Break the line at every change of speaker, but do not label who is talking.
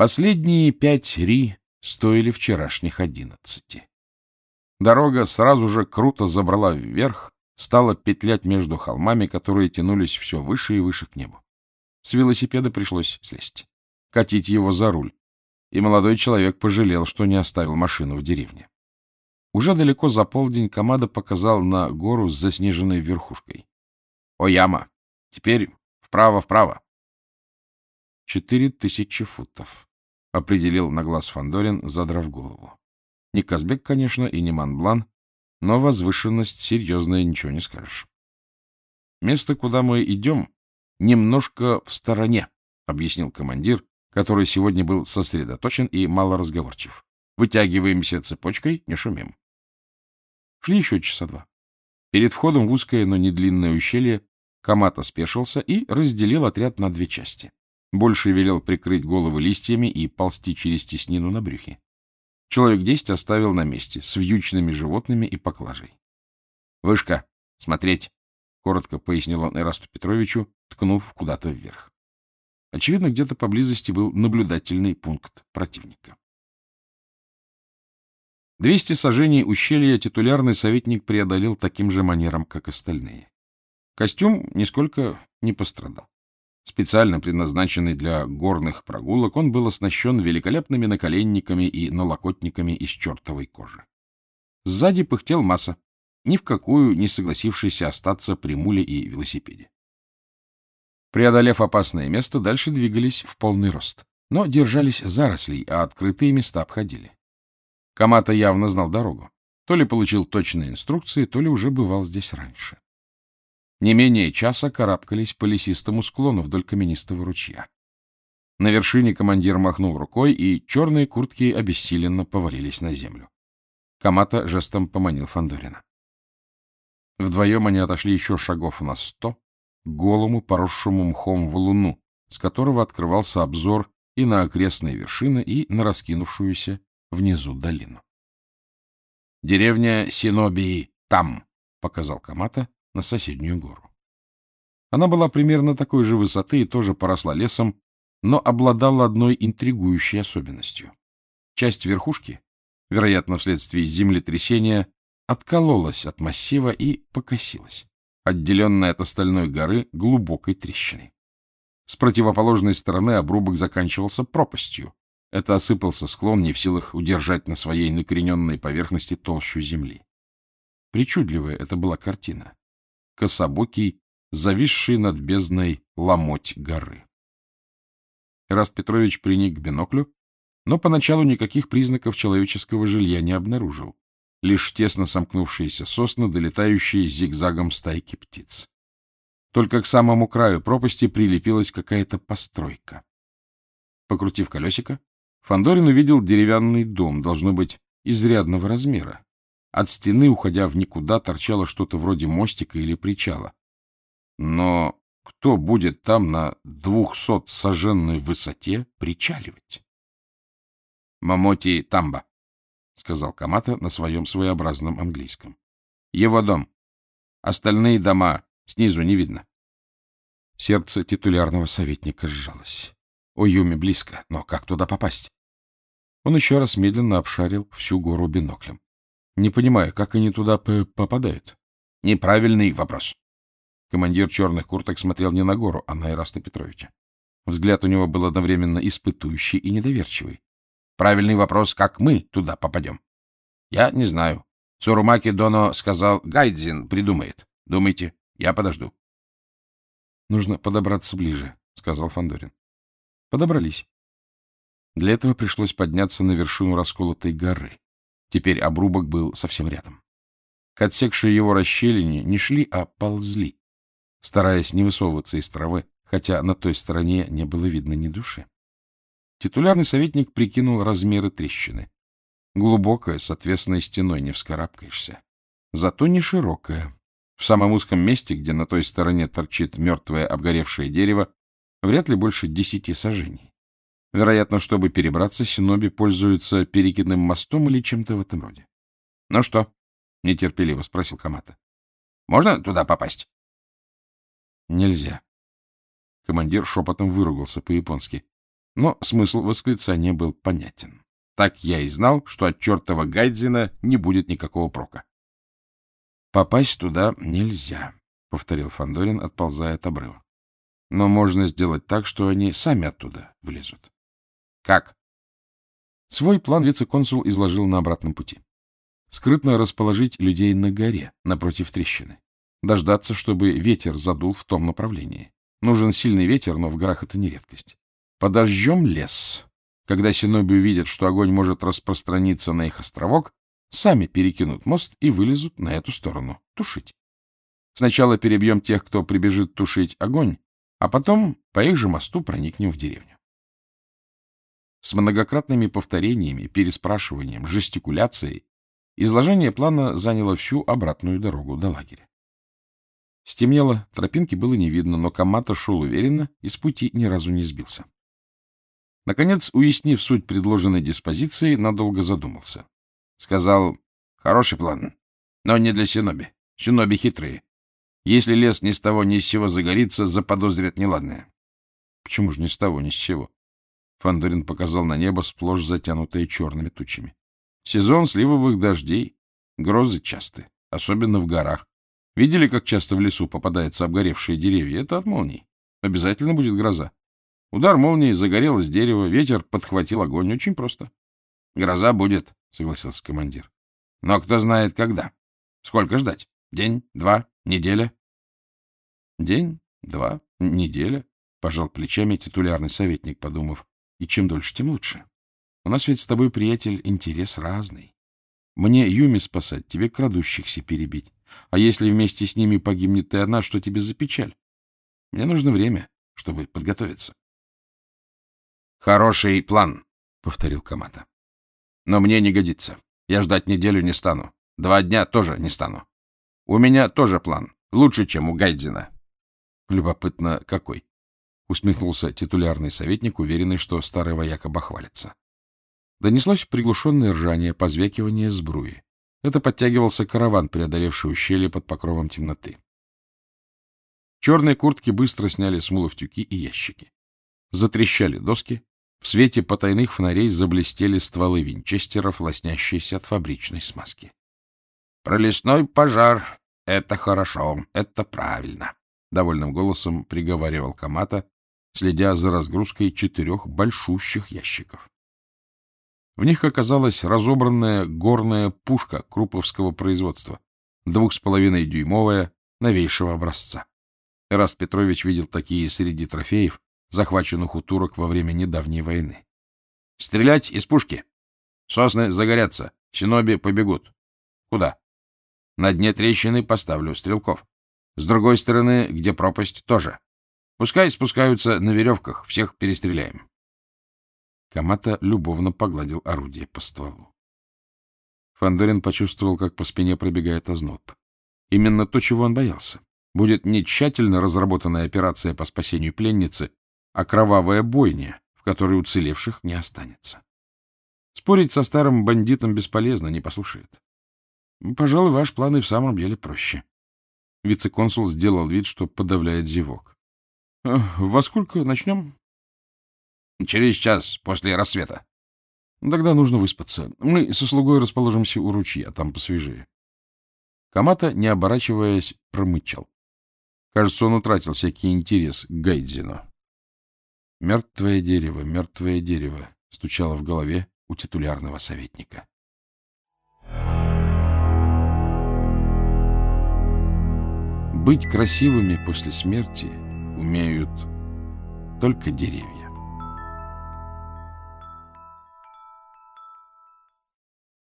Последние пять ри стоили вчерашних одиннадцати. Дорога сразу же круто забрала вверх, стала петлять между холмами, которые тянулись все выше и выше к небу. С велосипеда пришлось слезть, катить его за руль, и молодой человек пожалел, что не оставил машину в деревне. Уже далеко за полдень Камада показал на гору с заснеженной верхушкой. — О, яма! Теперь вправо-вправо. — Четыре тысячи футов, — определил на глаз Фандорин, задрав голову. Не Казбек, конечно, и не Манблан, но возвышенность серьезная, ничего не скажешь. Место, куда мы идем, немножко в стороне, — объяснил командир, который сегодня был сосредоточен и малоразговорчив. Вытягиваемся цепочкой, не шумим. Шли еще часа два. Перед входом в узкое, но не длинное ущелье Камата спешился и разделил отряд на две части. Больше велел прикрыть головы листьями и ползти через теснину на брюхе. Человек десять оставил на месте, с вьючными животными и поклажей. — Вышка, смотреть! — коротко пояснил он Эрасту Петровичу, ткнув куда-то вверх. Очевидно, где-то поблизости был наблюдательный пункт противника. Двести сажений ущелья титулярный советник преодолел таким же манером, как остальные. Костюм нисколько не пострадал. Специально предназначенный для горных прогулок, он был оснащен великолепными наколенниками и налокотниками из чертовой кожи. Сзади пыхтел масса, ни в какую не согласившийся остаться при муле и велосипеде. Преодолев опасное место, дальше двигались в полный рост, но держались зарослей, а открытые места обходили. Камата явно знал дорогу. То ли получил точные инструкции, то ли уже бывал здесь раньше. Не менее часа карабкались по лесистому склону вдоль каменистого ручья. На вершине командир махнул рукой, и черные куртки обессиленно повалились на землю. Камата жестом поманил Фандорина. Вдвоем они отошли еще шагов на сто голому, поросшему мхом валуну, с которого открывался обзор и на окрестные вершины, и на раскинувшуюся внизу долину. «Деревня Синобии там», — показал Камата на соседнюю гору. Она была примерно такой же высоты и тоже поросла лесом, но обладала одной интригующей особенностью. Часть верхушки, вероятно, вследствие землетрясения, откололась от массива и покосилась, отделенная от остальной горы глубокой трещиной. С противоположной стороны обрубок заканчивался пропастью, это осыпался склон, не в силах удержать на своей накрененной поверхности толщу земли. Причудливая это была картина. Кособокий, зависший над бездной ломоть горы. Раст Петрович приник к биноклю, но поначалу никаких признаков человеческого жилья не обнаружил. Лишь тесно сомкнувшиеся сосны, долетающие зигзагом стайки птиц. Только к самому краю пропасти прилепилась какая-то постройка. Покрутив колесико, Фандорин увидел деревянный дом, должно быть, изрядного размера. От стены, уходя в никуда, торчало что-то вроде мостика или причала. Но кто будет там на двухсот сожженной высоте причаливать? — Мамоти Тамба, — сказал Камата на своем своеобразном английском. — Его дом. Остальные дома снизу не видно. Сердце титулярного советника сжалось. У Юми близко, но как туда попасть? Он еще раз медленно обшарил всю гору биноклем. Не понимая, как они туда попадают. Неправильный вопрос. Командир черных курток смотрел не на гору, а на Ираста Петровича. Взгляд у него был одновременно испытующий и недоверчивый. Правильный вопрос, как мы туда попадем? Я не знаю. Цурумаки Доно сказал, Гайдзин придумает. Думайте, я подожду. Нужно подобраться ближе, сказал Фандорин. Подобрались. Для этого пришлось подняться на вершину расколотой горы. Теперь обрубок был совсем рядом. К отсекшей его расщелине не шли, а ползли, стараясь не высовываться из травы, хотя на той стороне не было видно ни души. Титулярный советник прикинул размеры трещины. Глубокая, с отвесной стеной не вскарабкаешься. Зато не широкая. В самом узком месте, где на той стороне торчит мертвое обгоревшее дерево, вряд ли больше десяти сажений. Вероятно, чтобы перебраться, Синоби пользуются перекидным мостом или чем-то в этом роде. — Ну что? — нетерпеливо спросил Камата. — Можно туда попасть? — Нельзя. Командир шепотом выругался по-японски. — Но смысл восклицания был понятен. Так я и знал, что от чертова Гайдзина не будет никакого прока. — Попасть туда нельзя, — повторил Фандорин, отползая от обрыва. — Но можно сделать так, что они сами оттуда влезут. — Как? Свой план вице-консул изложил на обратном пути. Скрытно расположить людей на горе, напротив трещины. Дождаться, чтобы ветер задул в том направлении. Нужен сильный ветер, но в горах это не редкость. Подожжем лес. Когда синоби увидят, что огонь может распространиться на их островок, сами перекинут мост и вылезут на эту сторону. Тушить. Сначала перебьем тех, кто прибежит тушить огонь, а потом по их же мосту проникнем в деревню. С многократными повторениями, переспрашиванием, жестикуляцией изложение плана заняло всю обратную дорогу до лагеря. Стемнело, тропинки было не видно, но Камата шел уверенно и с пути ни разу не сбился. Наконец, уяснив суть предложенной диспозиции, надолго задумался. Сказал, хороший план, но не для Синоби. Синоби хитрые. Если лес ни с того ни с сего загорится, заподозрят неладное. Почему же ни с того ни с сего? Фандорин показал на небо, сплошь затянутое черными тучами. Сезон сливовых дождей. Грозы часты, особенно в горах. Видели, как часто в лесу попадаются обгоревшие деревья? Это от молний. Обязательно будет гроза. Удар молнии, загорелось дерево, ветер подхватил огонь. Очень просто. — Гроза будет, — согласился командир. — Но кто знает, когда. Сколько ждать? День, два, неделя? — День, два, неделя, — пожал плечами титулярный советник, подумав. — И чем дольше, тем лучше. У нас ведь с тобой, приятель, интерес разный. Мне Юми спасать, тебе крадущихся перебить. А если вместе с ними погибнет ты одна, что тебе за печаль? Мне нужно время, чтобы подготовиться. — Хороший план, — повторил Камата. — Но мне не годится. Я ждать неделю не стану. Два дня тоже не стану. У меня тоже план. Лучше, чем у Гайдзина. — Любопытно, какой? — усмехнулся титулярный советник, уверенный, что старый вояк обохвалится. Донеслось приглушенное ржание, позвякивание сбруи. Это подтягивался караван, преодолевший ущелье под покровом темноты. Черные куртки быстро сняли с мулов тюки и ящики. Затрещали доски, в свете потайных фонарей заблестели стволы винчестеров, лоснящиеся от фабричной смазки. — Пролесной пожар — это хорошо, это правильно, — довольным голосом приговаривал Камата, следя за разгрузкой четырех большущих ящиков. В них оказалась разобранная горная пушка круповского производства, двух с половиной дюймовая, новейшего образца. Эраст Петрович видел такие среди трофеев, захваченных у турок во время недавней войны. «Стрелять из пушки! Сосны загорятся, синоби побегут. Куда? На дне трещины поставлю стрелков. С другой стороны, где пропасть, тоже. Пускай спускаются на веревках, всех перестреляем». Камата любовно погладил орудие по стволу. Фандорин почувствовал, как по спине пробегает озноб. Именно то, чего он боялся. Будет не тщательно разработанная операция по спасению пленницы, а кровавая бойня, в которой уцелевших не останется. Спорить со старым бандитом бесполезно, не послушает. Пожалуй, ваш план и в самом деле проще. Вице-консул сделал вид, что подавляет зевок. — Во сколько начнем? — Через час после рассвета. — Тогда нужно выспаться. Мы со слугой расположимся у ручья, там посвежее. Камата, не оборачиваясь, промычал. Кажется, он утратил всякий интерес к Гайдзину. Мертвое дерево, мертвое дерево, стучало в голове у титулярного советника. Быть красивыми после смерти умеют только деревья.